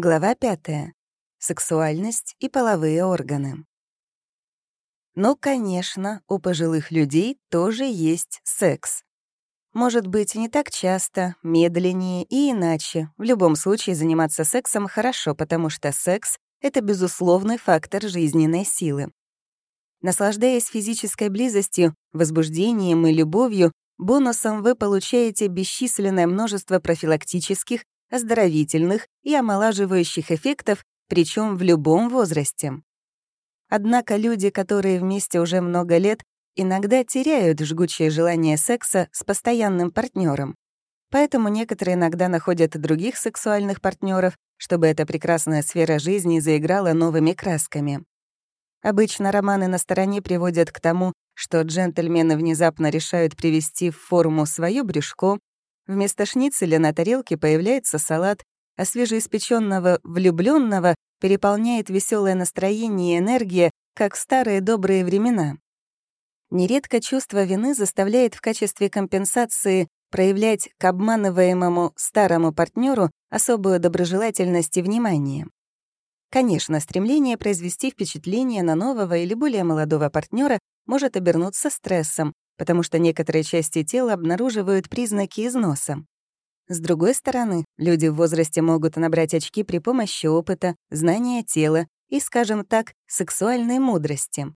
Глава 5. Сексуальность и половые органы. Ну, конечно, у пожилых людей тоже есть секс. Может быть, не так часто, медленнее и иначе. В любом случае заниматься сексом хорошо, потому что секс — это безусловный фактор жизненной силы. Наслаждаясь физической близостью, возбуждением и любовью, бонусом вы получаете бесчисленное множество профилактических оздоровительных и омолаживающих эффектов, причем в любом возрасте. Однако люди, которые вместе уже много лет, иногда теряют жгучее желание секса с постоянным партнером. Поэтому некоторые иногда находят других сексуальных партнеров, чтобы эта прекрасная сфера жизни заиграла новыми красками. Обычно романы на стороне приводят к тому, что джентльмены внезапно решают привести в форму свое брюшко, Вместо шницеля на тарелке появляется салат, а свежеиспеченного влюбленного переполняет веселое настроение и энергия, как в старые добрые времена. Нередко чувство вины заставляет в качестве компенсации проявлять к обманываемому старому партнеру особую доброжелательность и внимание. Конечно, стремление произвести впечатление на нового или более молодого партнера может обернуться стрессом, потому что некоторые части тела обнаруживают признаки износа. С другой стороны, люди в возрасте могут набрать очки при помощи опыта, знания тела и, скажем так, сексуальной мудрости.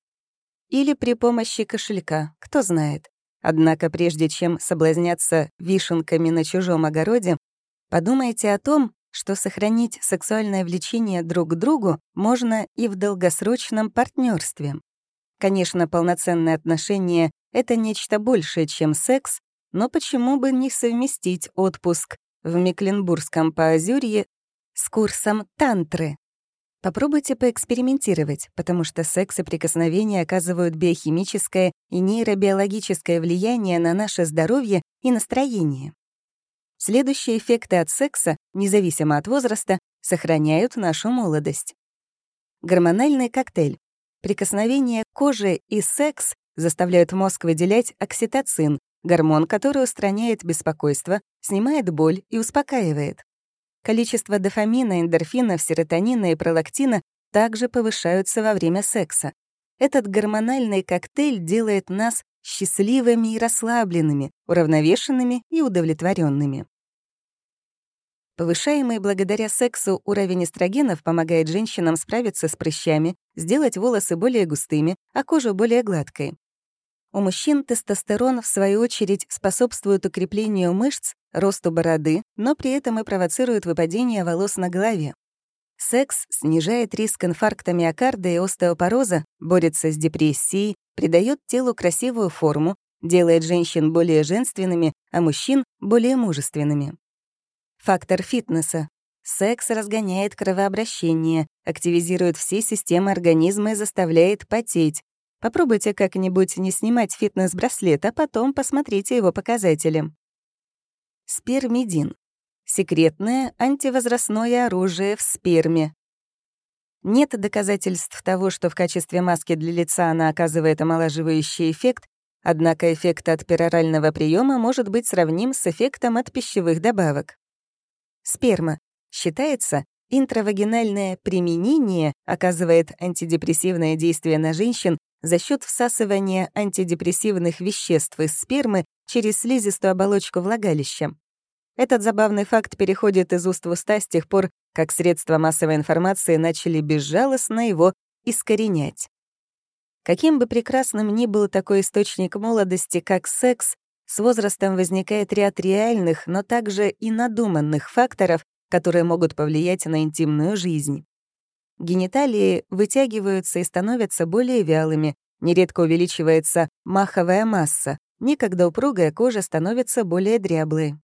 Или при помощи кошелька, кто знает. Однако прежде чем соблазняться вишенками на чужом огороде, подумайте о том, что сохранить сексуальное влечение друг к другу можно и в долгосрочном партнерстве. Конечно, полноценные отношения это нечто большее, чем секс, но почему бы не совместить отпуск в Мекленбургском поозерье с курсом тантры? Попробуйте поэкспериментировать, потому что секс и прикосновения оказывают биохимическое и нейробиологическое влияние на наше здоровье и настроение. Следующие эффекты от секса, независимо от возраста, сохраняют нашу молодость. Гормональный коктейль. Прикосновение кожи и секс заставляют мозг выделять окситоцин, гормон, который устраняет беспокойство, снимает боль и успокаивает. Количество дофамина, эндорфинов, серотонина и пролактина также повышаются во время секса. Этот гормональный коктейль делает нас счастливыми и расслабленными, уравновешенными и удовлетворенными. Повышаемый благодаря сексу уровень эстрогенов помогает женщинам справиться с прыщами, сделать волосы более густыми, а кожу более гладкой. У мужчин тестостерон, в свою очередь, способствует укреплению мышц, росту бороды, но при этом и провоцирует выпадение волос на голове. Секс снижает риск инфаркта миокарда и остеопороза, борется с депрессией, придает телу красивую форму, делает женщин более женственными, а мужчин — более мужественными. Фактор фитнеса. Секс разгоняет кровообращение, активизирует все системы организма и заставляет потеть, Попробуйте как-нибудь не снимать фитнес-браслет, а потом посмотрите его показатели. Спермидин. Секретное антивозрастное оружие в сперме. Нет доказательств того, что в качестве маски для лица она оказывает омолаживающий эффект, однако эффект от перорального приема может быть сравним с эффектом от пищевых добавок. Сперма. Считается, интравагинальное применение оказывает антидепрессивное действие на женщин за счет всасывания антидепрессивных веществ из спермы через слизистую оболочку влагалища. Этот забавный факт переходит из уст в уста с тех пор, как средства массовой информации начали безжалостно его искоренять. Каким бы прекрасным ни был такой источник молодости, как секс, с возрастом возникает ряд реальных, но также и надуманных факторов, которые могут повлиять на интимную жизнь. Гениталии вытягиваются и становятся более вялыми, нередко увеличивается маховая масса, некогда упругая кожа становится более дряблой.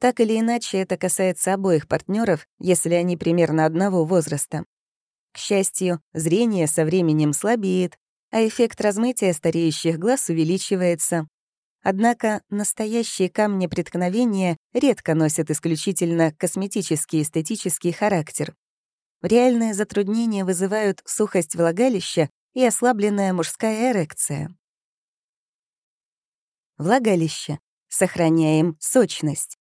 Так или иначе, это касается обоих партнеров, если они примерно одного возраста. К счастью, зрение со временем слабеет, а эффект размытия стареющих глаз увеличивается. Однако настоящие камни преткновения редко носят исключительно косметический эстетический характер. Реальные затруднения вызывают сухость влагалища и ослабленная мужская эрекция. Влагалище. Сохраняем сочность.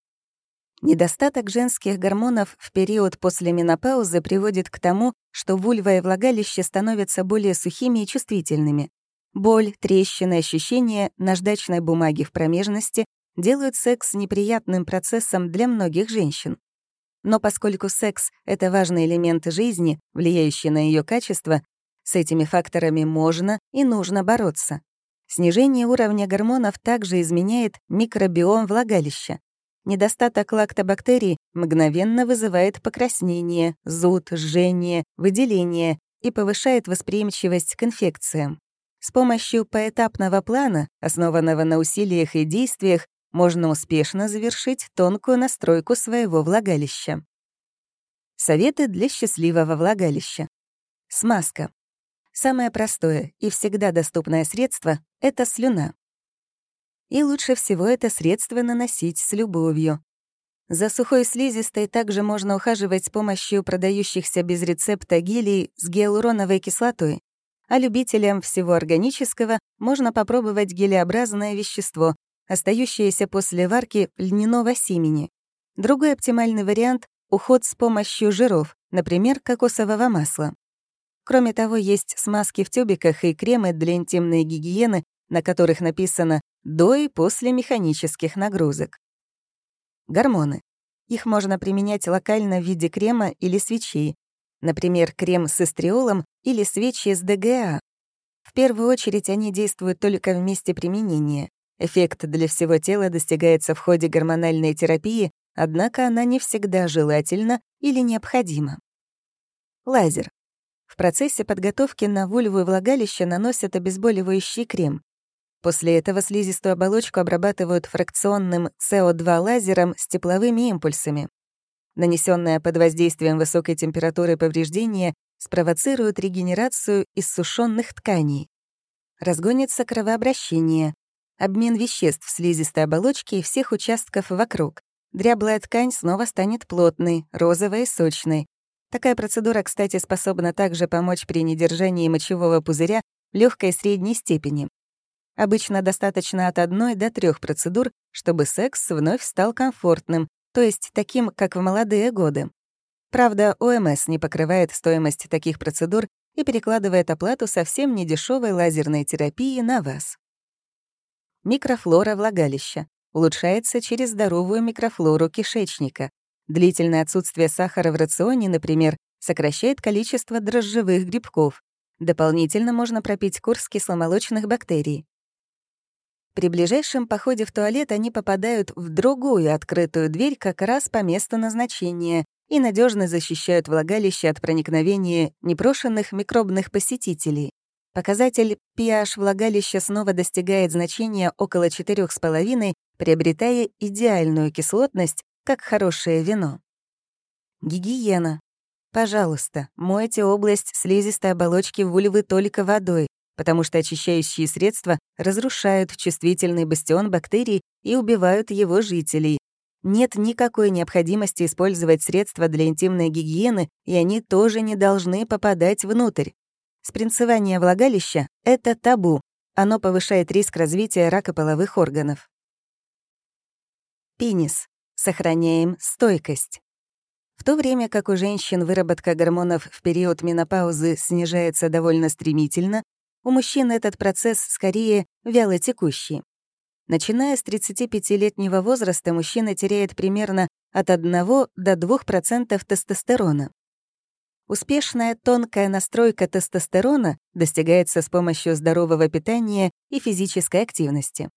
Недостаток женских гормонов в период после менопаузы приводит к тому, что вульва и влагалище становятся более сухими и чувствительными. Боль, трещины, ощущения наждачной бумаги в промежности делают секс неприятным процессом для многих женщин. Но поскольку секс — это важный элемент жизни, влияющий на ее качество, с этими факторами можно и нужно бороться. Снижение уровня гормонов также изменяет микробиом влагалища. Недостаток лактобактерий мгновенно вызывает покраснение, зуд, жжение, выделение и повышает восприимчивость к инфекциям. С помощью поэтапного плана, основанного на усилиях и действиях, можно успешно завершить тонкую настройку своего влагалища. Советы для счастливого влагалища. Смазка. Самое простое и всегда доступное средство — это слюна. И лучше всего это средство наносить с любовью. За сухой слизистой также можно ухаживать с помощью продающихся без рецепта гелей с гиалуроновой кислотой. А любителям всего органического можно попробовать гелеобразное вещество, остающееся после варки льняного семени. Другой оптимальный вариант — уход с помощью жиров, например, кокосового масла. Кроме того, есть смазки в тюбиках и кремы для интимной гигиены, на которых написано до и после механических нагрузок. Гормоны. Их можно применять локально в виде крема или свечей, например, крем с эстриолом или свечи с ДГА. В первую очередь они действуют только в месте применения. Эффект для всего тела достигается в ходе гормональной терапии, однако она не всегда желательна или необходима. Лазер. В процессе подготовки на вульву и влагалище наносят обезболивающий крем. После этого слизистую оболочку обрабатывают фракционным СО2 лазером с тепловыми импульсами. Нанесенное под воздействием высокой температуры повреждение спровоцирует регенерацию иссушенных тканей. Разгонится кровообращение, обмен веществ в слизистой оболочке и всех участков вокруг. Дряблая ткань снова станет плотной, розовой и сочной. Такая процедура, кстати, способна также помочь при недержании мочевого пузыря легкой и средней степени. Обычно достаточно от одной до трех процедур, чтобы секс вновь стал комфортным, то есть таким, как в молодые годы. Правда, ОМС не покрывает стоимость таких процедур и перекладывает оплату совсем недешевой лазерной терапии на вас. Микрофлора влагалища улучшается через здоровую микрофлору кишечника. Длительное отсутствие сахара в рационе, например, сокращает количество дрожжевых грибков. Дополнительно можно пропить курс кисломолочных бактерий. При ближайшем походе в туалет они попадают в другую открытую дверь как раз по месту назначения и надежно защищают влагалище от проникновения непрошенных микробных посетителей. Показатель pH влагалища снова достигает значения около 4,5, приобретая идеальную кислотность, как хорошее вино. Гигиена. Пожалуйста, мойте область слизистой оболочки вульвы только водой, потому что очищающие средства разрушают чувствительный бастион бактерий и убивают его жителей. Нет никакой необходимости использовать средства для интимной гигиены, и они тоже не должны попадать внутрь. Спринцевание влагалища — это табу. Оно повышает риск развития рака половых органов. Пенис. Сохраняем стойкость. В то время как у женщин выработка гормонов в период менопаузы снижается довольно стремительно, у мужчин этот процесс скорее вялотекущий. Начиная с 35-летнего возраста мужчина теряет примерно от 1 до 2% тестостерона. Успешная тонкая настройка тестостерона достигается с помощью здорового питания и физической активности.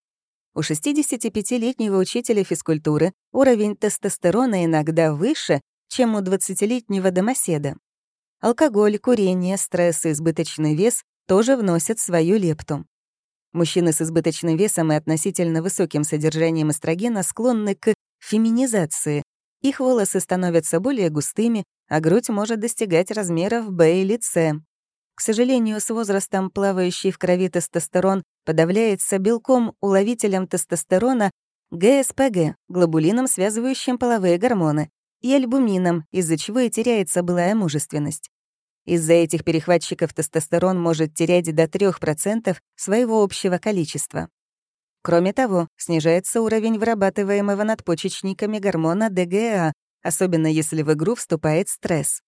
У 65-летнего учителя физкультуры уровень тестостерона иногда выше, чем у 20-летнего домоседа. Алкоголь, курение, стресс и избыточный вес тоже вносят свою лепту. Мужчины с избыточным весом и относительно высоким содержанием эстрогена склонны к феминизации. Их волосы становятся более густыми, а грудь может достигать размеров Б или С. К сожалению, с возрастом плавающий в крови тестостерон подавляется белком-уловителем тестостерона ГСПГ, глобулином, связывающим половые гормоны, и альбумином, из-за чего и теряется былая мужественность. Из-за этих перехватчиков тестостерон может терять до 3% своего общего количества. Кроме того, снижается уровень вырабатываемого надпочечниками гормона ДГА, особенно если в игру вступает стресс.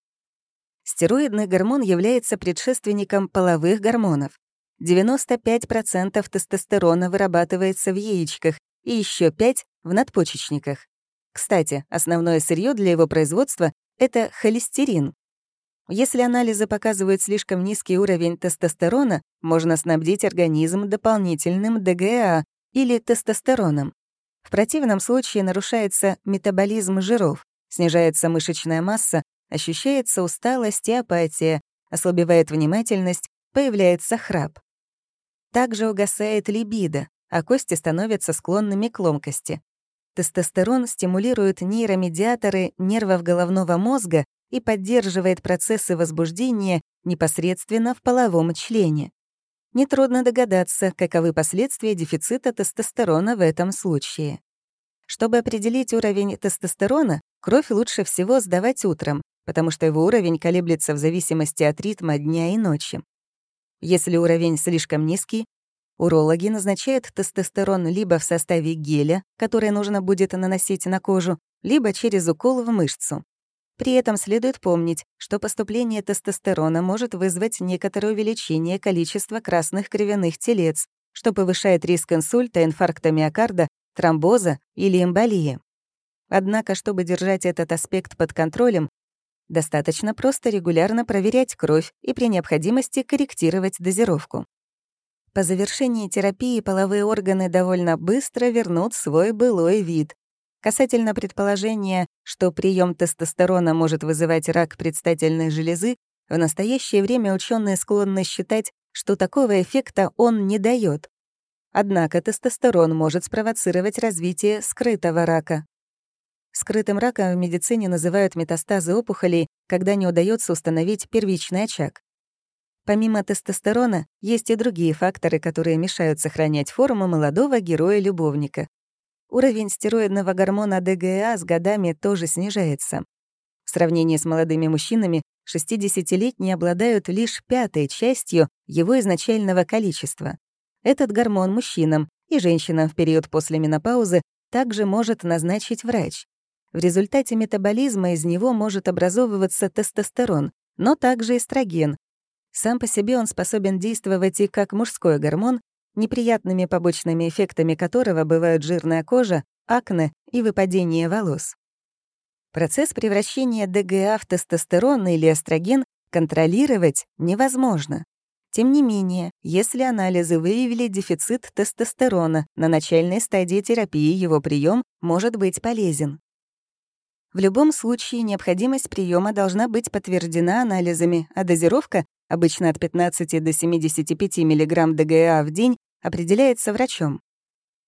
Стероидный гормон является предшественником половых гормонов. 95% тестостерона вырабатывается в яичках и еще 5% в надпочечниках. Кстати, основное сырье для его производства — это холестерин. Если анализы показывают слишком низкий уровень тестостерона, можно снабдить организм дополнительным ДГА или тестостероном. В противном случае нарушается метаболизм жиров, снижается мышечная масса, ощущается усталость и апатия, ослабевает внимательность, появляется храп. Также угасает либидо, а кости становятся склонными к ломкости. Тестостерон стимулирует нейромедиаторы нервов головного мозга и поддерживает процессы возбуждения непосредственно в половом члене. Нетрудно догадаться, каковы последствия дефицита тестостерона в этом случае. Чтобы определить уровень тестостерона, кровь лучше всего сдавать утром, потому что его уровень колеблется в зависимости от ритма дня и ночи. Если уровень слишком низкий, урологи назначают тестостерон либо в составе геля, который нужно будет наносить на кожу, либо через укол в мышцу. При этом следует помнить, что поступление тестостерона может вызвать некоторое увеличение количества красных кровяных телец, что повышает риск инсульта, инфаркта миокарда, тромбоза или эмболии. Однако, чтобы держать этот аспект под контролем, достаточно просто регулярно проверять кровь и при необходимости корректировать дозировку. По завершении терапии половые органы довольно быстро вернут свой былой вид, Касательно предположения, что прием тестостерона может вызывать рак предстательной железы, в настоящее время ученые склонны считать, что такого эффекта он не дает. Однако тестостерон может спровоцировать развитие скрытого рака. Скрытым раком в медицине называют метастазы опухолей, когда не удается установить первичный очаг. Помимо тестостерона, есть и другие факторы, которые мешают сохранять форму молодого героя-любовника. Уровень стероидного гормона ДГА с годами тоже снижается. В сравнении с молодыми мужчинами, 60-летние обладают лишь пятой частью его изначального количества. Этот гормон мужчинам и женщинам в период после менопаузы также может назначить врач. В результате метаболизма из него может образовываться тестостерон, но также эстроген. Сам по себе он способен действовать и как мужской гормон, неприятными побочными эффектами которого бывают жирная кожа, акне и выпадение волос. Процесс превращения ДГА в тестостерон или эстроген контролировать невозможно. Тем не менее, если анализы выявили дефицит тестостерона, на начальной стадии терапии его прием может быть полезен. В любом случае необходимость приема должна быть подтверждена анализами, а дозировка обычно от 15 до 75 мг ДГА в день, определяется врачом.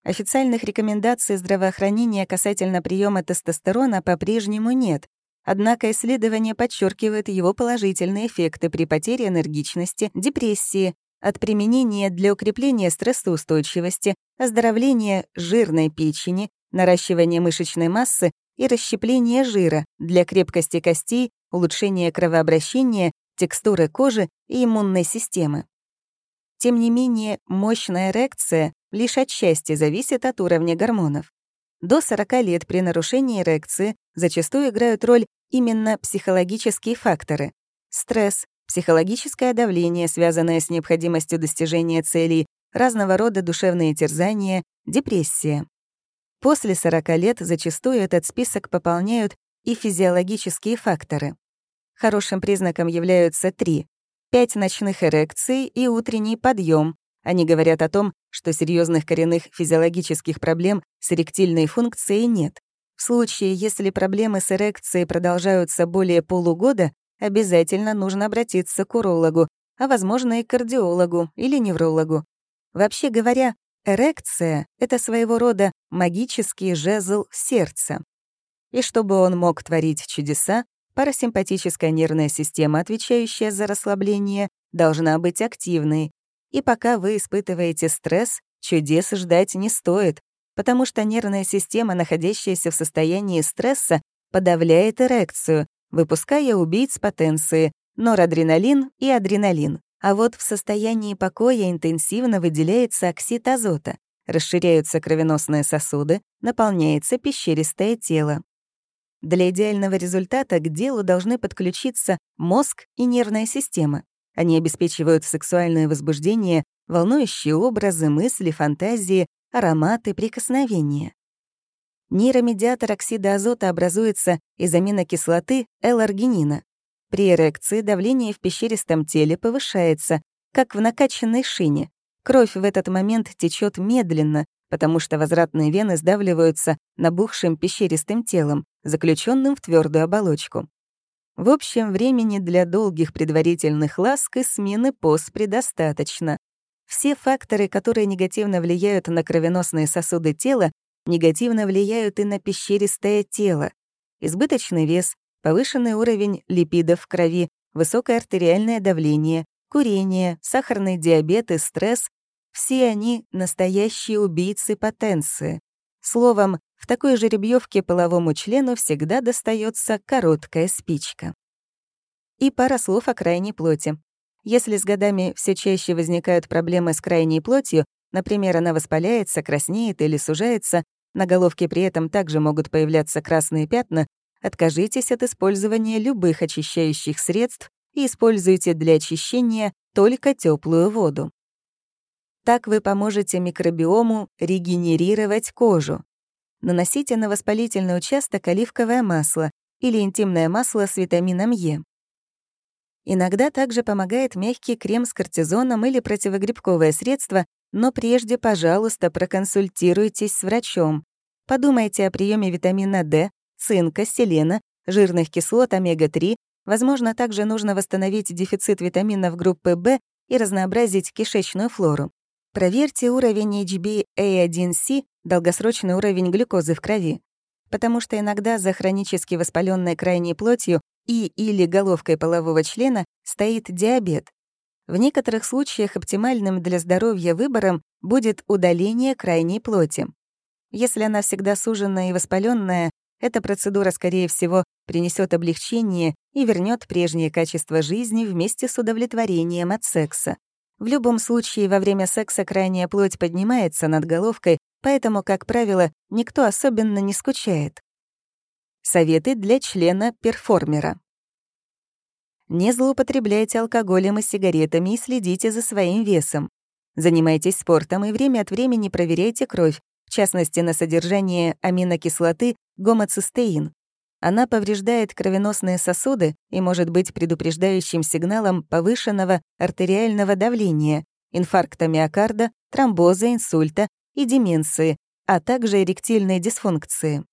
Официальных рекомендаций здравоохранения касательно приема тестостерона по-прежнему нет, однако исследования подчеркивают его положительные эффекты при потере энергичности, депрессии, от применения для укрепления стрессоустойчивости, оздоровления жирной печени, наращивания мышечной массы и расщепления жира для крепкости костей, улучшения кровообращения текстуры кожи и иммунной системы. Тем не менее, мощная эрекция лишь отчасти зависит от уровня гормонов. До 40 лет при нарушении эрекции зачастую играют роль именно психологические факторы. Стресс, психологическое давление, связанное с необходимостью достижения целей, разного рода душевные терзания, депрессия. После 40 лет зачастую этот список пополняют и физиологические факторы. Хорошим признаком являются три — пять ночных эрекций и утренний подъем. Они говорят о том, что серьезных коренных физиологических проблем с эректильной функцией нет. В случае, если проблемы с эрекцией продолжаются более полугода, обязательно нужно обратиться к урологу, а, возможно, и к кардиологу или неврологу. Вообще говоря, эрекция — это своего рода магический жезл сердца. И чтобы он мог творить чудеса, Парасимпатическая нервная система, отвечающая за расслабление, должна быть активной. И пока вы испытываете стресс, чудес ждать не стоит, потому что нервная система, находящаяся в состоянии стресса, подавляет эрекцию, выпуская убийц потенции, норадреналин и адреналин. А вот в состоянии покоя интенсивно выделяется оксид азота, расширяются кровеносные сосуды, наполняется пещеристое тело. Для идеального результата к делу должны подключиться мозг и нервная система. Они обеспечивают сексуальное возбуждение, волнующие образы, мысли, фантазии, ароматы, прикосновения. Нейромедиатор оксида азота образуется из аминокислоты L-аргинина. При эрекции давление в пещеристом теле повышается, как в накачанной шине. Кровь в этот момент течет медленно, потому что возвратные вены сдавливаются набухшим пещеристым телом, заключенным в твердую оболочку. В общем, времени для долгих предварительных ласк и смены поз предостаточно. Все факторы, которые негативно влияют на кровеносные сосуды тела, негативно влияют и на пещеристое тело. Избыточный вес, повышенный уровень липидов в крови, высокое артериальное давление, курение, сахарный диабет и стресс — все они настоящие убийцы потенции. Словом, в такой жеребьевке половому члену всегда достается короткая спичка. И пара слов о крайней плоти. Если с годами все чаще возникают проблемы с крайней плотью, например, она воспаляется, краснеет или сужается, на головке при этом также могут появляться красные пятна, откажитесь от использования любых очищающих средств и используйте для очищения только теплую воду. Так вы поможете микробиому регенерировать кожу. Наносите на воспалительный участок оливковое масло или интимное масло с витамином Е. Иногда также помогает мягкий крем с кортизоном или противогрибковое средство, но прежде, пожалуйста, проконсультируйтесь с врачом. Подумайте о приеме витамина D, цинка, селена, жирных кислот омега-3, Возможно, также нужно восстановить дефицит витаминов группы В и разнообразить кишечную флору. Проверьте уровень HbA1c, долгосрочный уровень глюкозы в крови, потому что иногда за хронически воспаленной крайней плотью и или головкой полового члена стоит диабет. В некоторых случаях оптимальным для здоровья выбором будет удаление крайней плоти. Если она всегда суженная и воспаленная, эта процедура, скорее всего, принесет облегчение и вернет прежнее качество жизни вместе с удовлетворением от секса. В любом случае, во время секса крайняя плоть поднимается над головкой, поэтому, как правило, никто особенно не скучает. Советы для члена-перформера. Не злоупотребляйте алкоголем и сигаретами и следите за своим весом. Занимайтесь спортом и время от времени проверяйте кровь, в частности, на содержание аминокислоты гомоцистеин. Она повреждает кровеносные сосуды и может быть предупреждающим сигналом повышенного артериального давления, инфаркта миокарда, тромбоза, инсульта и деменции, а также эректильной дисфункции.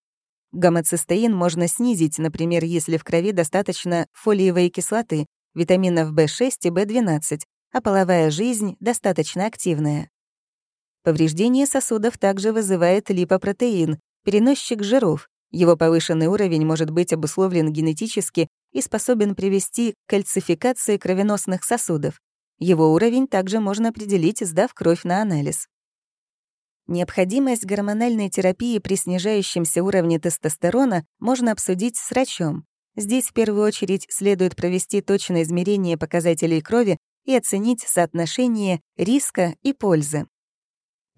Гомоцистеин можно снизить, например, если в крови достаточно фолиевой кислоты, витаминов В6 и В12, а половая жизнь достаточно активная. Повреждение сосудов также вызывает липопротеин, переносчик жиров. Его повышенный уровень может быть обусловлен генетически и способен привести к кальцификации кровеносных сосудов. Его уровень также можно определить, сдав кровь на анализ. Необходимость гормональной терапии при снижающемся уровне тестостерона можно обсудить с врачом. Здесь в первую очередь следует провести точное измерение показателей крови и оценить соотношение риска и пользы.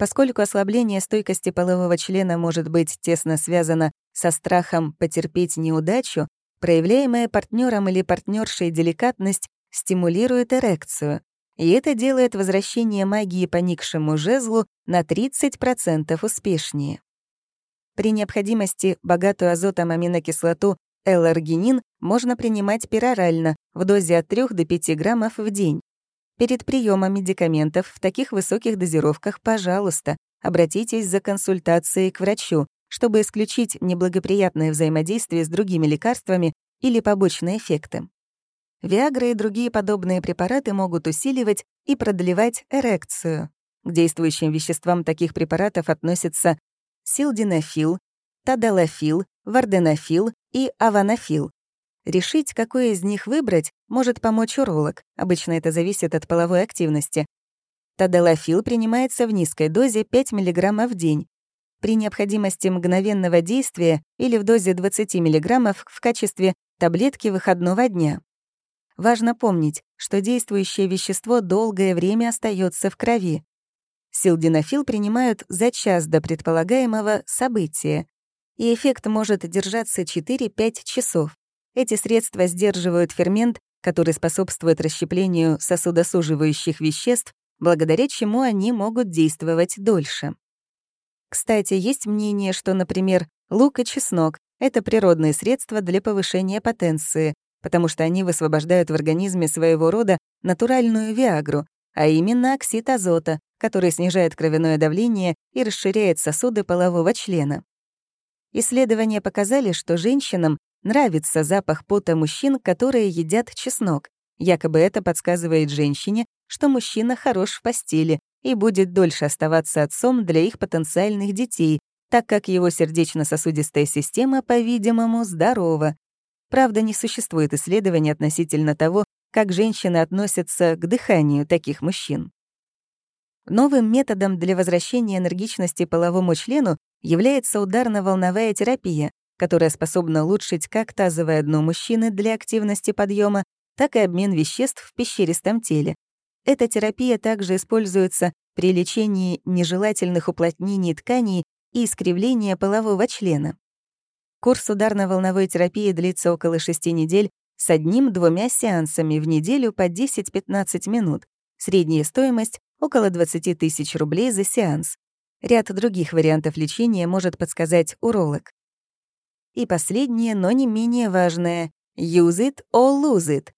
Поскольку ослабление стойкости полового члена может быть тесно связано со страхом потерпеть неудачу, проявляемая партнером или партнершей деликатность стимулирует эрекцию, и это делает возвращение магии поникшему жезлу на 30% успешнее. При необходимости богатую азотом аминокислоту L-аргинин можно принимать перорально в дозе от 3 до 5 граммов в день. Перед приемом медикаментов в таких высоких дозировках, пожалуйста, обратитесь за консультацией к врачу, чтобы исключить неблагоприятное взаимодействие с другими лекарствами или побочные эффекты. Виагра и другие подобные препараты могут усиливать и продлевать эрекцию. К действующим веществам таких препаратов относятся силдинофил, тадалофил, варденофил и аванофил. Решить, какой из них выбрать, может помочь уролог. Обычно это зависит от половой активности. Тадалофил принимается в низкой дозе 5 мг в день. При необходимости мгновенного действия или в дозе 20 мг в качестве таблетки выходного дня. Важно помнить, что действующее вещество долгое время остается в крови. Силденафил принимают за час до предполагаемого события, и эффект может держаться 4-5 часов. Эти средства сдерживают фермент, который способствует расщеплению сосудосуживающих веществ, благодаря чему они могут действовать дольше. Кстати, есть мнение, что, например, лук и чеснок — это природные средства для повышения потенции, потому что они высвобождают в организме своего рода натуральную виагру, а именно оксид азота, который снижает кровяное давление и расширяет сосуды полового члена. Исследования показали, что женщинам нравится запах пота мужчин, которые едят чеснок. Якобы это подсказывает женщине, что мужчина хорош в постели и будет дольше оставаться отцом для их потенциальных детей, так как его сердечно-сосудистая система, по-видимому, здорова. Правда, не существует исследований относительно того, как женщины относятся к дыханию таких мужчин. Новым методом для возвращения энергичности половому члену является ударно-волновая терапия, которая способна улучшить как тазовое дно мужчины для активности подъема, так и обмен веществ в пещеристом теле. Эта терапия также используется при лечении нежелательных уплотнений тканей и искривления полового члена. Курс ударно-волновой терапии длится около 6 недель с одним-двумя сеансами в неделю по 10-15 минут. Средняя стоимость около 20 тысяч рублей за сеанс. Ряд других вариантов лечения может подсказать уролог. И последнее, но не менее важное — use it or lose it.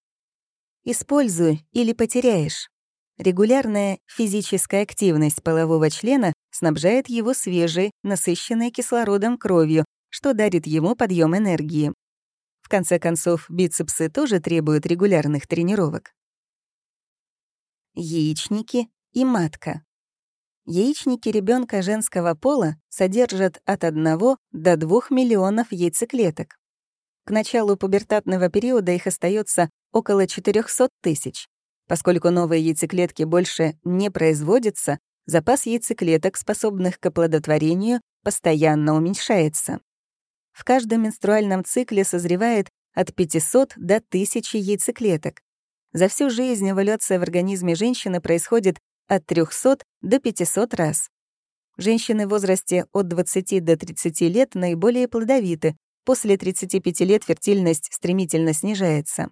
Используй или потеряешь. Регулярная физическая активность полового члена снабжает его свежей, насыщенной кислородом кровью, что дарит ему подъем энергии. В конце концов, бицепсы тоже требуют регулярных тренировок. Яичники и матка. Яичники ребенка женского пола содержат от 1 до 2 миллионов яйцеклеток. К началу пубертатного периода их остается около 400 тысяч. Поскольку новые яйцеклетки больше не производятся, запас яйцеклеток, способных к оплодотворению, постоянно уменьшается. В каждом менструальном цикле созревает от 500 до 1000 яйцеклеток. За всю жизнь эволюция в организме женщины происходит от 300 до 500 раз. Женщины в возрасте от 20 до 30 лет наиболее плодовиты, после 35 лет фертильность стремительно снижается.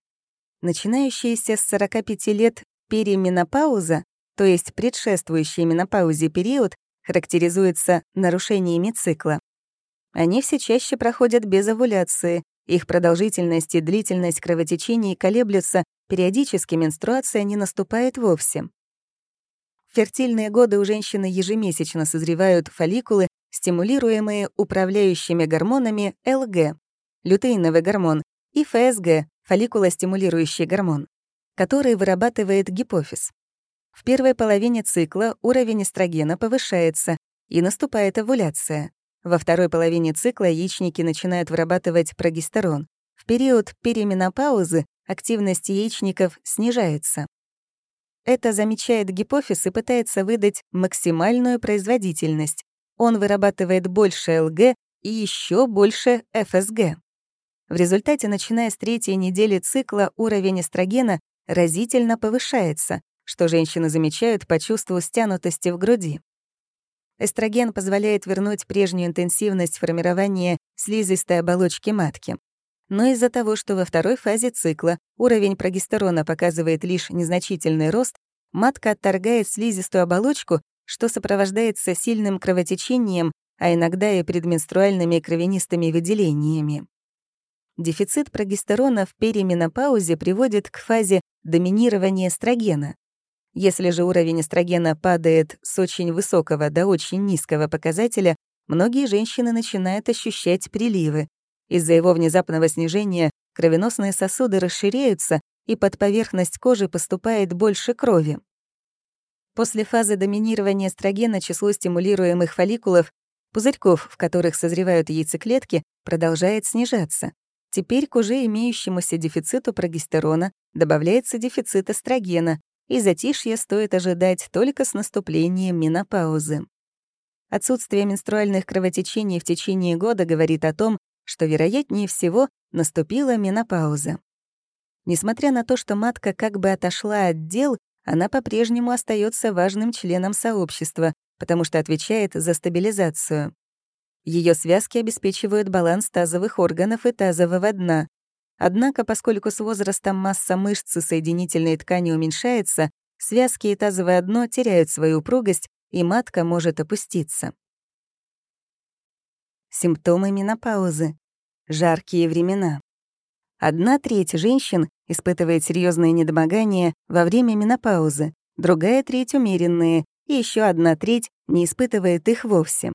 Начинающаяся с 45 лет перименопауза, то есть предшествующий менопаузе период, характеризуется нарушениями цикла. Они все чаще проходят без овуляции, их продолжительность и длительность кровотечений колеблются, периодически менструация не наступает вовсе. Фертильные годы у женщины ежемесячно созревают фолликулы, стимулируемые управляющими гормонами ЛГ, лютеиновый гормон, и ФСГ, фолликулостимулирующий гормон, который вырабатывает гипофиз. В первой половине цикла уровень эстрогена повышается, и наступает овуляция. Во второй половине цикла яичники начинают вырабатывать прогестерон. В период перименопаузы активность яичников снижается. Это замечает гипофиз и пытается выдать максимальную производительность. Он вырабатывает больше ЛГ и еще больше ФСГ. В результате, начиная с третьей недели цикла, уровень эстрогена разительно повышается, что женщины замечают по чувству стянутости в груди. Эстроген позволяет вернуть прежнюю интенсивность формирования слизистой оболочки матки. Но из-за того, что во второй фазе цикла уровень прогестерона показывает лишь незначительный рост, матка отторгает слизистую оболочку, что сопровождается сильным кровотечением, а иногда и предменструальными кровянистыми выделениями. Дефицит прогестерона в перименопаузе приводит к фазе доминирования эстрогена. Если же уровень эстрогена падает с очень высокого до очень низкого показателя, многие женщины начинают ощущать приливы, из-за его внезапного снижения кровеносные сосуды расширяются, и под поверхность кожи поступает больше крови. После фазы доминирования эстрогена число стимулируемых фолликулов, пузырьков, в которых созревают яйцеклетки, продолжает снижаться. Теперь к уже имеющемуся дефициту прогестерона добавляется дефицит эстрогена, и затишье стоит ожидать только с наступлением менопаузы. Отсутствие менструальных кровотечений в течение года говорит о том, что, вероятнее всего, наступила менопауза. Несмотря на то, что матка как бы отошла от дел, она по-прежнему остается важным членом сообщества, потому что отвечает за стабилизацию. Ее связки обеспечивают баланс тазовых органов и тазового дна. Однако, поскольку с возрастом масса мышц и соединительной ткани уменьшается, связки и тазовое дно теряют свою упругость, и матка может опуститься. Симптомы менопаузы. Жаркие времена. Одна треть женщин испытывает серьезные недомогания во время менопаузы, другая треть — умеренные, и еще одна треть не испытывает их вовсе.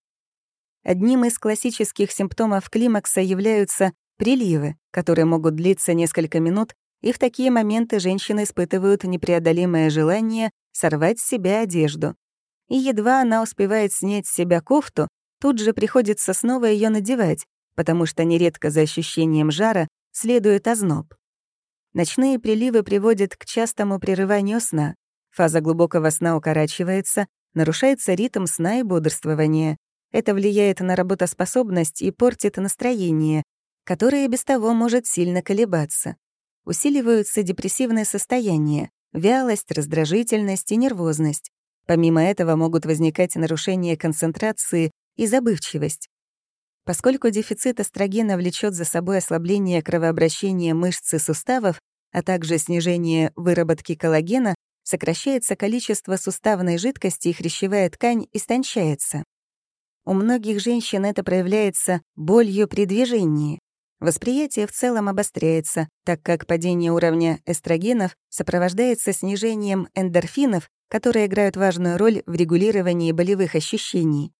Одним из классических симптомов климакса являются приливы, которые могут длиться несколько минут, и в такие моменты женщины испытывают непреодолимое желание сорвать с себя одежду. И едва она успевает снять с себя кофту, тут же приходится снова ее надевать, потому что нередко за ощущением жара следует озноб. Ночные приливы приводят к частому прерыванию сна. Фаза глубокого сна укорачивается, нарушается ритм сна и бодрствования. Это влияет на работоспособность и портит настроение, которое без того может сильно колебаться. Усиливаются депрессивные состояния, вялость, раздражительность и нервозность. Помимо этого могут возникать нарушения концентрации и забывчивость. Поскольку дефицит эстрогена влечет за собой ослабление кровообращения мышц и суставов, а также снижение выработки коллагена, сокращается количество суставной жидкости и хрящевая ткань истончается. У многих женщин это проявляется болью при движении. Восприятие в целом обостряется, так как падение уровня эстрогенов сопровождается снижением эндорфинов, которые играют важную роль в регулировании болевых ощущений.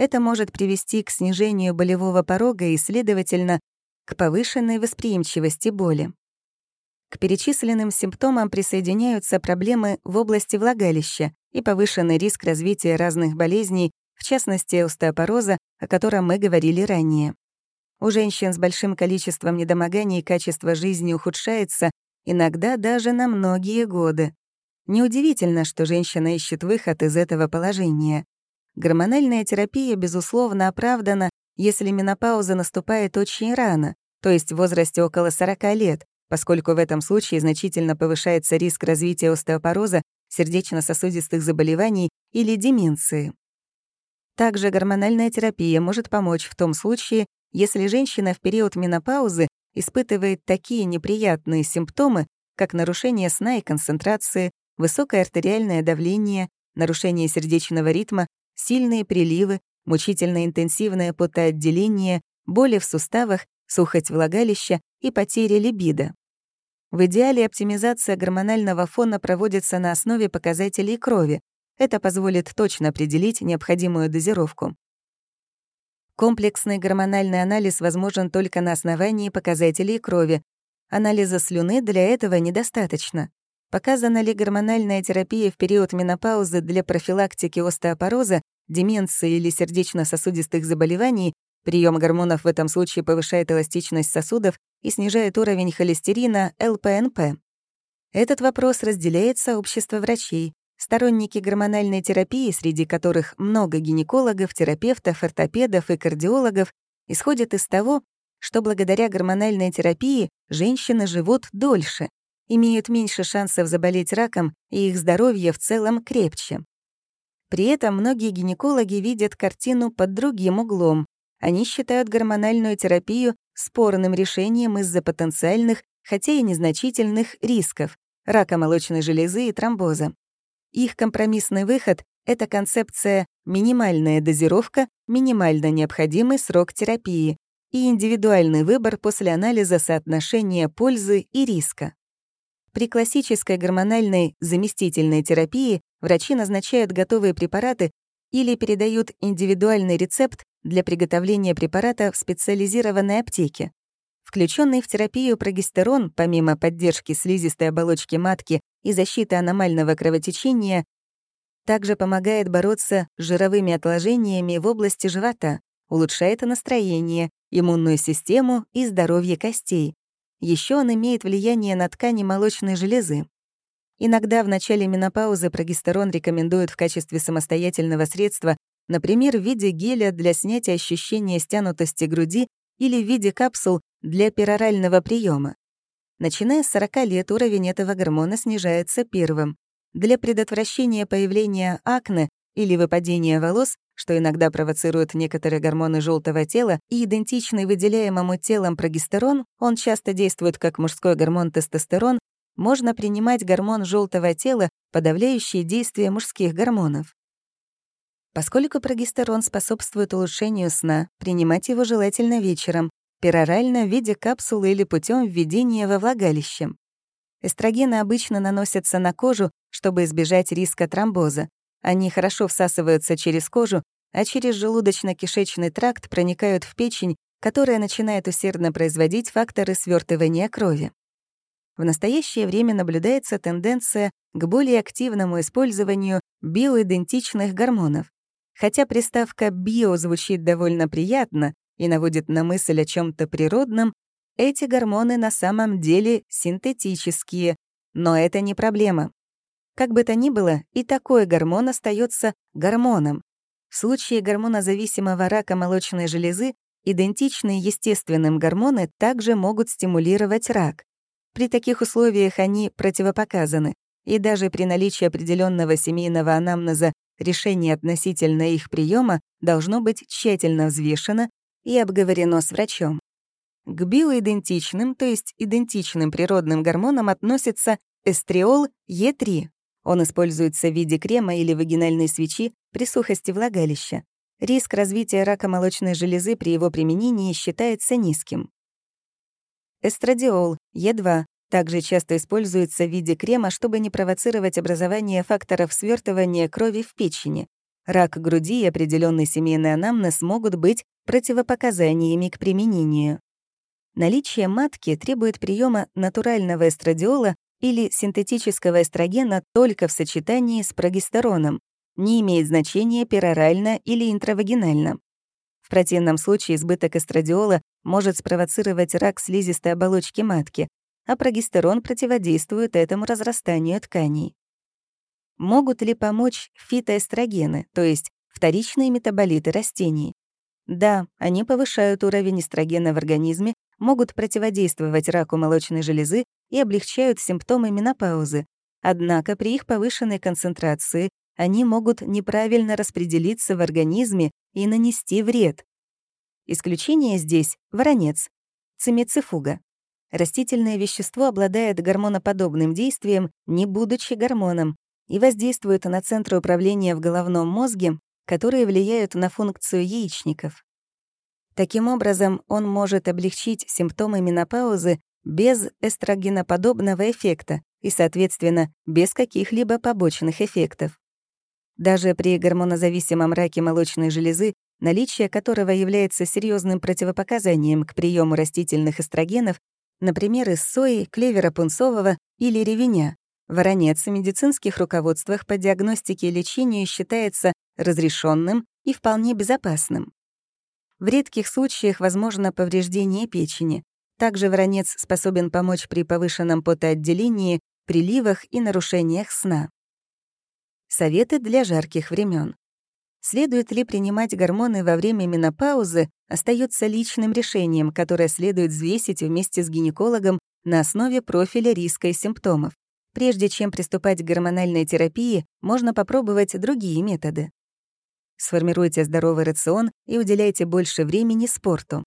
Это может привести к снижению болевого порога и, следовательно, к повышенной восприимчивости боли. К перечисленным симптомам присоединяются проблемы в области влагалища и повышенный риск развития разных болезней, в частности, остеопороза, о котором мы говорили ранее. У женщин с большим количеством недомоганий качество жизни ухудшается, иногда даже на многие годы. Неудивительно, что женщина ищет выход из этого положения. Гормональная терапия, безусловно, оправдана, если менопауза наступает очень рано, то есть в возрасте около 40 лет, поскольку в этом случае значительно повышается риск развития остеопороза, сердечно-сосудистых заболеваний или деменции. Также гормональная терапия может помочь в том случае, если женщина в период менопаузы испытывает такие неприятные симптомы, как нарушение сна и концентрации, высокое артериальное давление, нарушение сердечного ритма, сильные приливы, мучительно интенсивное потоотделение, боли в суставах, сухость влагалища и потеря либидо. В идеале оптимизация гормонального фона проводится на основе показателей крови. Это позволит точно определить необходимую дозировку. Комплексный гормональный анализ возможен только на основании показателей крови. Анализа слюны для этого недостаточно. Показана ли гормональная терапия в период менопаузы для профилактики остеопороза, деменции или сердечно-сосудистых заболеваний, прием гормонов в этом случае повышает эластичность сосудов и снижает уровень холестерина ЛПНП. Этот вопрос разделяет сообщество врачей. Сторонники гормональной терапии, среди которых много гинекологов, терапевтов, ортопедов и кардиологов, исходят из того, что благодаря гормональной терапии женщины живут дольше, имеют меньше шансов заболеть раком, и их здоровье в целом крепче. При этом многие гинекологи видят картину под другим углом. Они считают гормональную терапию спорным решением из-за потенциальных, хотя и незначительных, рисков — рака молочной железы и тромбоза. Их компромиссный выход — это концепция минимальная дозировка, минимально необходимый срок терапии и индивидуальный выбор после анализа соотношения пользы и риска. При классической гормональной заместительной терапии врачи назначают готовые препараты или передают индивидуальный рецепт для приготовления препарата в специализированной аптеке. Включенный в терапию прогестерон, помимо поддержки слизистой оболочки матки и защиты аномального кровотечения, также помогает бороться с жировыми отложениями в области живота, улучшает настроение, иммунную систему и здоровье костей. Еще он имеет влияние на ткани молочной железы. Иногда в начале менопаузы прогестерон рекомендуют в качестве самостоятельного средства, например, в виде геля для снятия ощущения стянутости груди или в виде капсул для перорального приема. Начиная с 40 лет уровень этого гормона снижается первым. Для предотвращения появления акне или выпадения волос, что иногда провоцируют некоторые гормоны желтого тела, и идентичный выделяемому телом прогестерон, он часто действует как мужской гормон тестостерон, можно принимать гормон желтого тела, подавляющий действие мужских гормонов. Поскольку прогестерон способствует улучшению сна, принимать его желательно вечером, перорально в виде капсулы или путем введения во влагалище. Эстрогены обычно наносятся на кожу, чтобы избежать риска тромбоза. Они хорошо всасываются через кожу, а через желудочно-кишечный тракт проникают в печень, которая начинает усердно производить факторы свертывания крови. В настоящее время наблюдается тенденция к более активному использованию биоидентичных гормонов. Хотя приставка «био» звучит довольно приятно и наводит на мысль о чем то природном, эти гормоны на самом деле синтетические, но это не проблема. Как бы то ни было, и такой гормон остается гормоном. В случае гормонозависимого рака молочной железы идентичные естественным гормоны также могут стимулировать рак. При таких условиях они противопоказаны, и даже при наличии определенного семейного анамнеза решение относительно их приема должно быть тщательно взвешено и обговорено с врачом. К биоидентичным, то есть идентичным природным гормонам относится эстриол Е3. Он используется в виде крема или вагинальной свечи при сухости влагалища. Риск развития рака молочной железы при его применении считается низким. Эстрадиол Е2 также часто используется в виде крема, чтобы не провоцировать образование факторов свертывания крови в печени. Рак груди и определенный семейный анамнез могут быть противопоказаниями к применению. Наличие матки требует приема натурального эстрадиола или синтетического эстрогена только в сочетании с прогестероном, не имеет значения перорально или интравагинально. В противном случае избыток эстрадиола может спровоцировать рак слизистой оболочки матки, а прогестерон противодействует этому разрастанию тканей. Могут ли помочь фитоэстрогены, то есть вторичные метаболиты растений? Да, они повышают уровень эстрогена в организме, могут противодействовать раку молочной железы и облегчают симптомы менопаузы. Однако при их повышенной концентрации они могут неправильно распределиться в организме и нанести вред. Исключение здесь — воронец, цимицифуга. Растительное вещество обладает гормоноподобным действием, не будучи гормоном, и воздействует на центры управления в головном мозге, которые влияют на функцию яичников. Таким образом, он может облегчить симптомы менопаузы без эстрогеноподобного эффекта и, соответственно, без каких-либо побочных эффектов. Даже при гормонозависимом раке молочной железы, наличие которого является серьезным противопоказанием к приему растительных эстрогенов, например, из сои, клевера пунцового или ревеня, Воронец в медицинских руководствах по диагностике и лечению считается разрешенным и вполне безопасным. В редких случаях возможно повреждение печени. Также воронец способен помочь при повышенном потоотделении, приливах и нарушениях сна. Советы для жарких времен. Следует ли принимать гормоны во время менопаузы, остается личным решением, которое следует взвесить вместе с гинекологом на основе профиля риска и симптомов. Прежде чем приступать к гормональной терапии, можно попробовать другие методы. Сформируйте здоровый рацион и уделяйте больше времени спорту.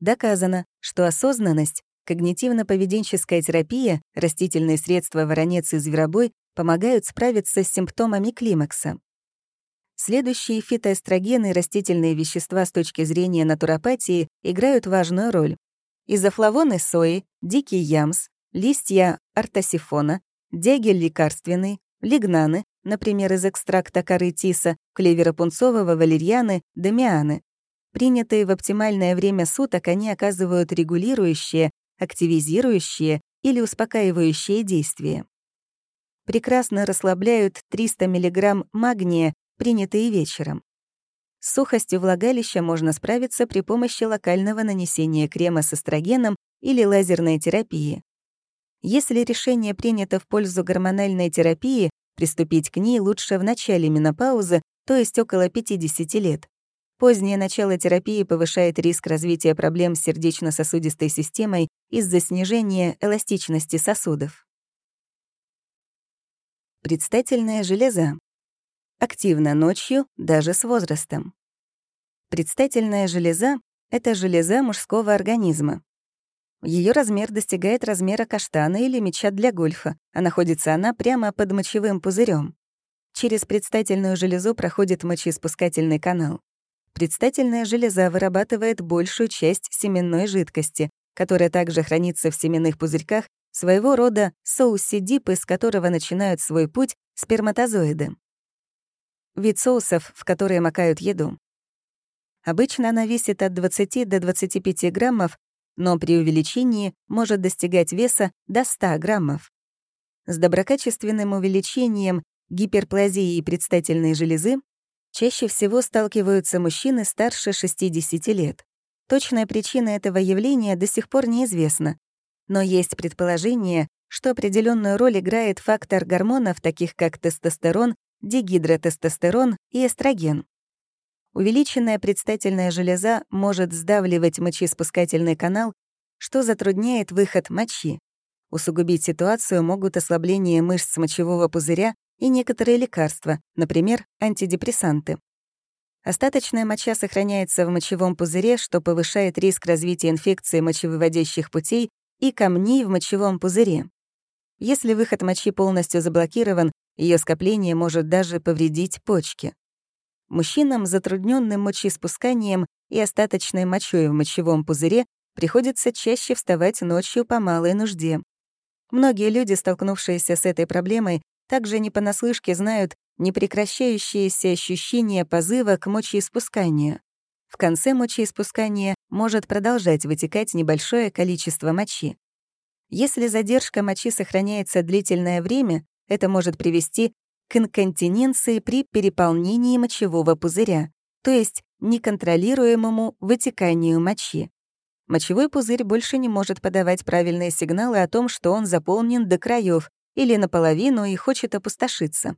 Доказано, что осознанность, когнитивно-поведенческая терапия, растительные средства воронец и зверобой помогают справиться с симптомами климакса. Следующие фитоэстрогены и растительные вещества с точки зрения натуропатии играют важную роль. Изофлавоны сои, дикий ямс, листья артосифона, дягель лекарственный, лигнаны, например, из экстракта коры тиса, клевера пунцового, валерьяны, домианы. Принятые в оптимальное время суток, они оказывают регулирующее, активизирующее или успокаивающее действие. Прекрасно расслабляют 300 мг магния, принятые вечером. С сухостью влагалища можно справиться при помощи локального нанесения крема с эстрогеном или лазерной терапии. Если решение принято в пользу гормональной терапии, приступить к ней лучше в начале менопаузы, то есть около 50 лет. Позднее начало терапии повышает риск развития проблем с сердечно-сосудистой системой из-за снижения эластичности сосудов. Предстательная железа. Активна ночью, даже с возрастом. Предстательная железа — это железа мужского организма. Ее размер достигает размера каштана или мяча для гольфа, а находится она прямо под мочевым пузырем. Через предстательную железу проходит мочеиспускательный канал. Предстательная железа вырабатывает большую часть семенной жидкости, которая также хранится в семенных пузырьках, своего рода соус-сидип, из которого начинают свой путь сперматозоиды. Вид соусов, в которые макают еду. Обычно она весит от 20 до 25 граммов, но при увеличении может достигать веса до 100 граммов. С доброкачественным увеличением гиперплазии предстательной железы чаще всего сталкиваются мужчины старше 60 лет. Точная причина этого явления до сих пор неизвестна, но есть предположение, что определенную роль играет фактор гормонов, таких как тестостерон, дигидротестостерон и эстроген. Увеличенная предстательная железа может сдавливать мочеиспускательный канал, что затрудняет выход мочи. Усугубить ситуацию могут ослабление мышц мочевого пузыря и некоторые лекарства, например, антидепрессанты. Остаточная моча сохраняется в мочевом пузыре, что повышает риск развития инфекции мочевыводящих путей и камней в мочевом пузыре. Если выход мочи полностью заблокирован, ее скопление может даже повредить почки. Мужчинам, затрудненным мочеиспусканием и остаточной мочой в мочевом пузыре, приходится чаще вставать ночью по малой нужде. Многие люди, столкнувшиеся с этой проблемой, также не понаслышке знают непрекращающееся ощущение позыва к мочеиспусканию. В конце мочеиспускания может продолжать вытекать небольшое количество мочи. Если задержка мочи сохраняется длительное время, это может привести к инконтиненции при переполнении мочевого пузыря, то есть неконтролируемому вытеканию мочи. Мочевой пузырь больше не может подавать правильные сигналы о том, что он заполнен до краев или наполовину и хочет опустошиться.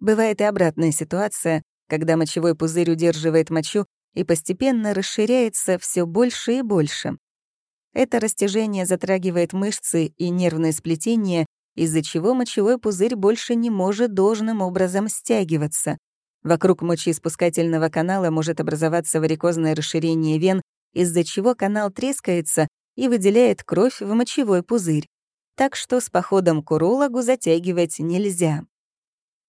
Бывает и обратная ситуация, когда мочевой пузырь удерживает мочу и постепенно расширяется все больше и больше. Это растяжение затрагивает мышцы и нервные сплетения из-за чего мочевой пузырь больше не может должным образом стягиваться. Вокруг мочеиспускательного канала может образоваться варикозное расширение вен, из-за чего канал трескается и выделяет кровь в мочевой пузырь. Так что с походом к урологу затягивать нельзя.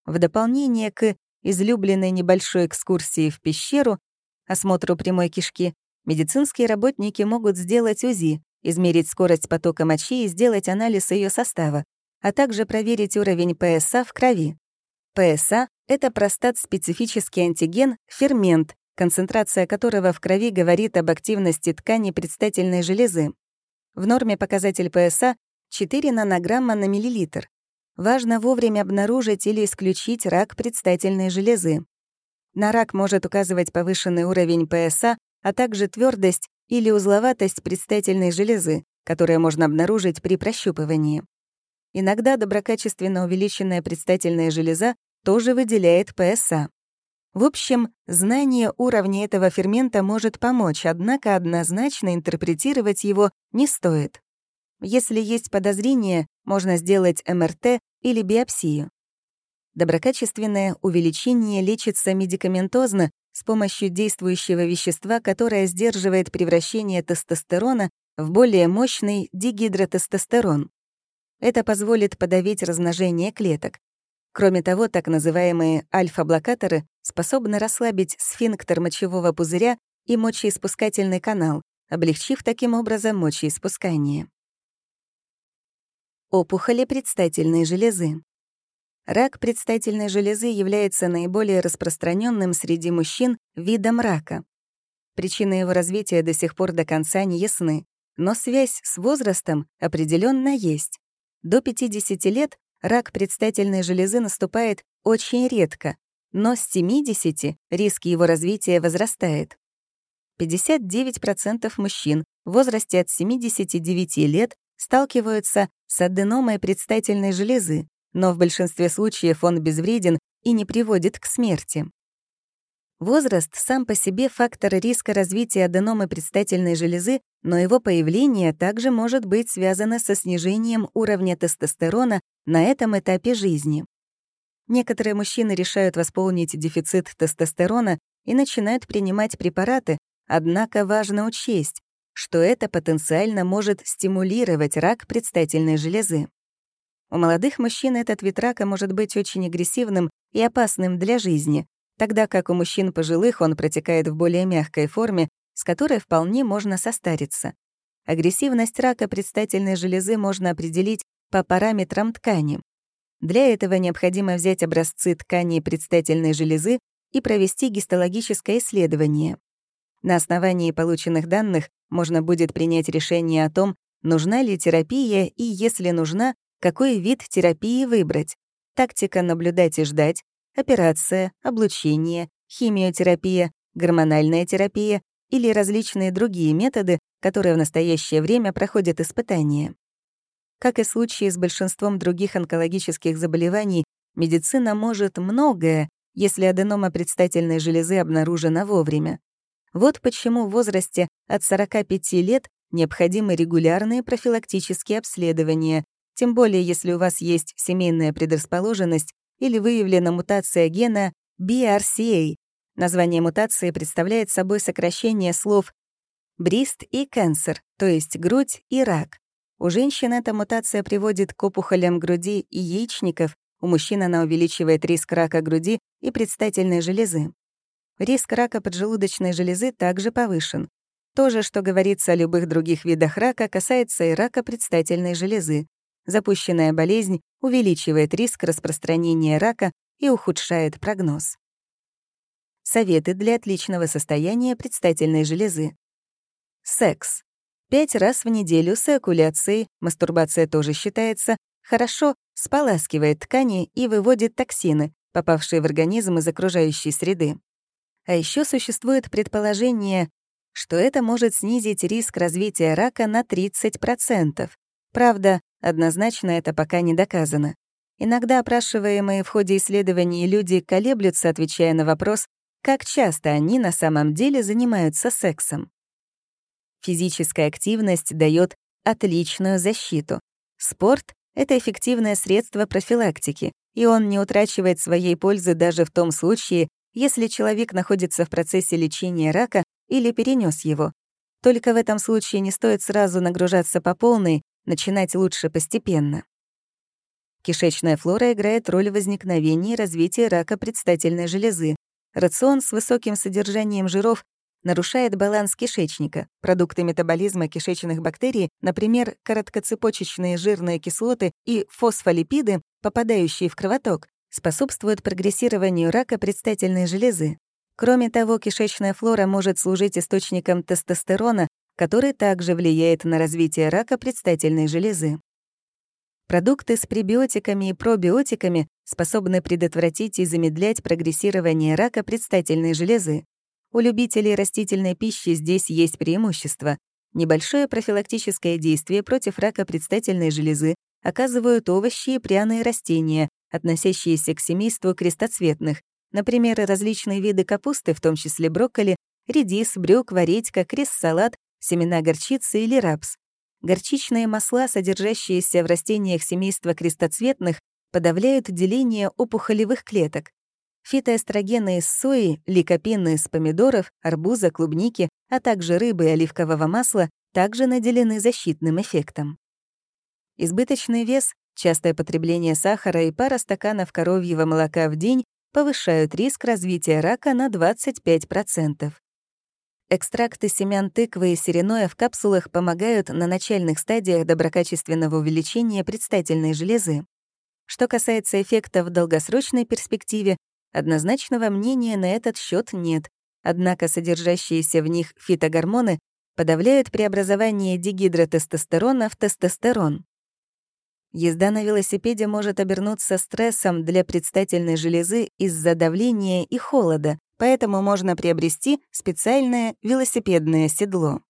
В дополнение к излюбленной небольшой экскурсии в пещеру, осмотру прямой кишки, медицинские работники могут сделать УЗИ, измерить скорость потока мочи и сделать анализ ее состава, а также проверить уровень ПСА в крови. ПСА — это простат-специфический антиген, фермент, концентрация которого в крови говорит об активности ткани предстательной железы. В норме показатель ПСА 4 нанограмма на миллилитр. Важно вовремя обнаружить или исключить рак предстательной железы. На рак может указывать повышенный уровень ПСА, а также твердость или узловатость предстательной железы, которая можно обнаружить при прощупывании. Иногда доброкачественно увеличенная предстательная железа тоже выделяет ПСА. В общем, знание уровня этого фермента может помочь, однако однозначно интерпретировать его не стоит. Если есть подозрение, можно сделать МРТ или биопсию. Доброкачественное увеличение лечится медикаментозно с помощью действующего вещества, которое сдерживает превращение тестостерона в более мощный дигидротестостерон. Это позволит подавить размножение клеток. Кроме того, так называемые альфа-блокаторы способны расслабить сфинктер мочевого пузыря и мочеиспускательный канал, облегчив таким образом мочеиспускание. Опухоли предстательной железы. Рак предстательной железы является наиболее распространенным среди мужчин видом рака. Причины его развития до сих пор до конца не ясны, но связь с возрастом определенно есть. До 50 лет рак предстательной железы наступает очень редко, но с 70 риск его развития возрастает. 59% мужчин в возрасте от 79 лет сталкиваются с аденомой предстательной железы, но в большинстве случаев он безвреден и не приводит к смерти. Возраст сам по себе фактор риска развития аденомы предстательной железы, но его появление также может быть связано со снижением уровня тестостерона на этом этапе жизни. Некоторые мужчины решают восполнить дефицит тестостерона и начинают принимать препараты, однако важно учесть, что это потенциально может стимулировать рак предстательной железы. У молодых мужчин этот вид рака может быть очень агрессивным и опасным для жизни, тогда как у мужчин пожилых он протекает в более мягкой форме, с которой вполне можно состариться. Агрессивность рака предстательной железы можно определить по параметрам ткани. Для этого необходимо взять образцы ткани предстательной железы и провести гистологическое исследование. На основании полученных данных можно будет принять решение о том, нужна ли терапия и, если нужна, какой вид терапии выбрать. Тактика наблюдать и ждать, операция, облучение, химиотерапия, гормональная терапия или различные другие методы, которые в настоящее время проходят испытания. Как и в случае с большинством других онкологических заболеваний, медицина может многое, если аденома предстательной железы обнаружена вовремя. Вот почему в возрасте от 45 лет необходимы регулярные профилактические обследования, тем более если у вас есть семейная предрасположенность или выявлена мутация гена BRCA. Название мутации представляет собой сокращение слов «брист» и «кэнсер», то есть грудь и рак. У женщин эта мутация приводит к опухолям груди и яичников, у мужчин она увеличивает риск рака груди и предстательной железы. Риск рака поджелудочной железы также повышен. То же, что говорится о любых других видах рака, касается и рака предстательной железы. Запущенная болезнь увеличивает риск распространения рака и ухудшает прогноз. Советы для отличного состояния предстательной железы. Секс. Пять раз в неделю с экуляцией, мастурбация тоже считается, хорошо споласкивает ткани и выводит токсины, попавшие в организм из окружающей среды. А еще существует предположение, что это может снизить риск развития рака на 30%. Правда, Однозначно это пока не доказано. Иногда опрашиваемые в ходе исследований люди колеблются, отвечая на вопрос, как часто они на самом деле занимаются сексом. Физическая активность дает отличную защиту. Спорт — это эффективное средство профилактики, и он не утрачивает своей пользы даже в том случае, если человек находится в процессе лечения рака или перенес его. Только в этом случае не стоит сразу нагружаться по полной начинать лучше постепенно. Кишечная флора играет роль в возникновении и развитии рака предстательной железы. Рацион с высоким содержанием жиров нарушает баланс кишечника. Продукты метаболизма кишечных бактерий, например, короткоцепочечные жирные кислоты и фосфолипиды, попадающие в кровоток, способствуют прогрессированию рака предстательной железы. Кроме того, кишечная флора может служить источником тестостерона, который также влияет на развитие рака предстательной железы. Продукты с пребиотиками и пробиотиками способны предотвратить и замедлять прогрессирование рака предстательной железы. У любителей растительной пищи здесь есть преимущество. Небольшое профилактическое действие против рака предстательной железы оказывают овощи и пряные растения, относящиеся к семейству крестоцветных, например, различные виды капусты, в том числе брокколи, редис, брюква, редька, крест-салат, семена горчицы или рапс. Горчичные масла, содержащиеся в растениях семейства крестоцветных, подавляют деление опухолевых клеток. Фитоэстрогены из сои, ликопины из помидоров, арбуза, клубники, а также рыбы и оливкового масла также наделены защитным эффектом. Избыточный вес, частое потребление сахара и пара стаканов коровьего молока в день повышают риск развития рака на 25%. Экстракты семян тыквы и сереноя в капсулах помогают на начальных стадиях доброкачественного увеличения предстательной железы. Что касается эффекта в долгосрочной перспективе, однозначного мнения на этот счет нет, однако содержащиеся в них фитогормоны подавляют преобразование дигидротестостерона в тестостерон. Езда на велосипеде может обернуться стрессом для предстательной железы из-за давления и холода, поэтому можно приобрести специальное велосипедное седло.